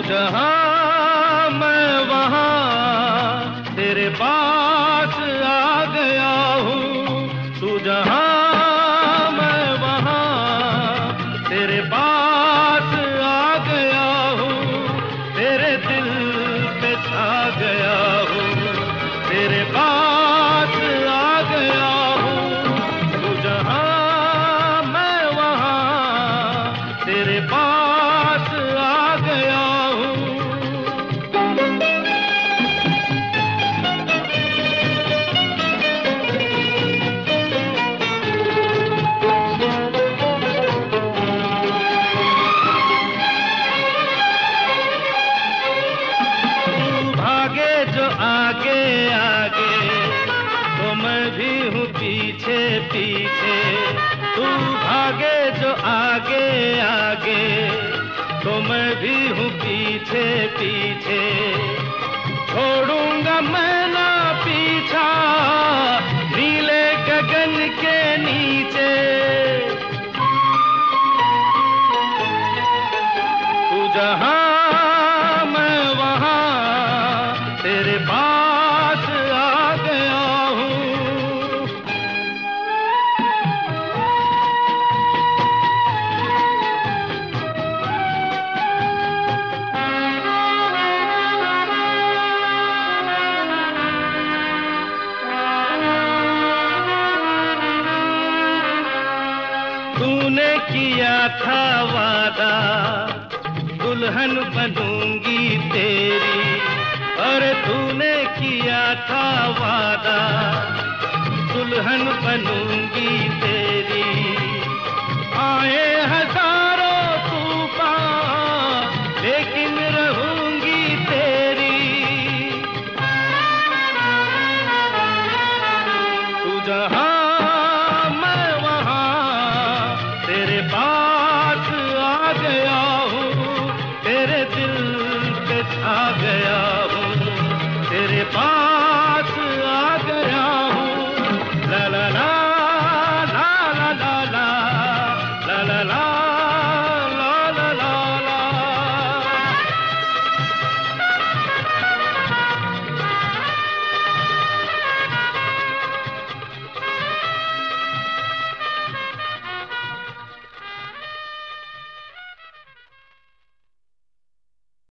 जहाँ मैं वहाँ तेरे पास आ गया हूँ। तू जहाँ मैं वहाँ तेरे पास आ गया हूँ। तेरे दिल पे छा गया हूँ। तेरे पास आ गया हूँ। तू जहाँ मैं वहाँ तेरे पास आगे आगे। तो मैं भी हूँ पीछे पीछे। तू भागे जो आगे आगे। तो मैं भी हूँ पीछे पीछे। छोड़ूँगा मैं ना पीछा, नीले गगन के नीचे। तू जहाँ तूने किया था वादा, दुल्हन बनूँगी तेरी, और तूने किया था वादा, दुल्हन बनूँगी तेरी। आए हज़ारों तूफ़ान, लेकिन आवे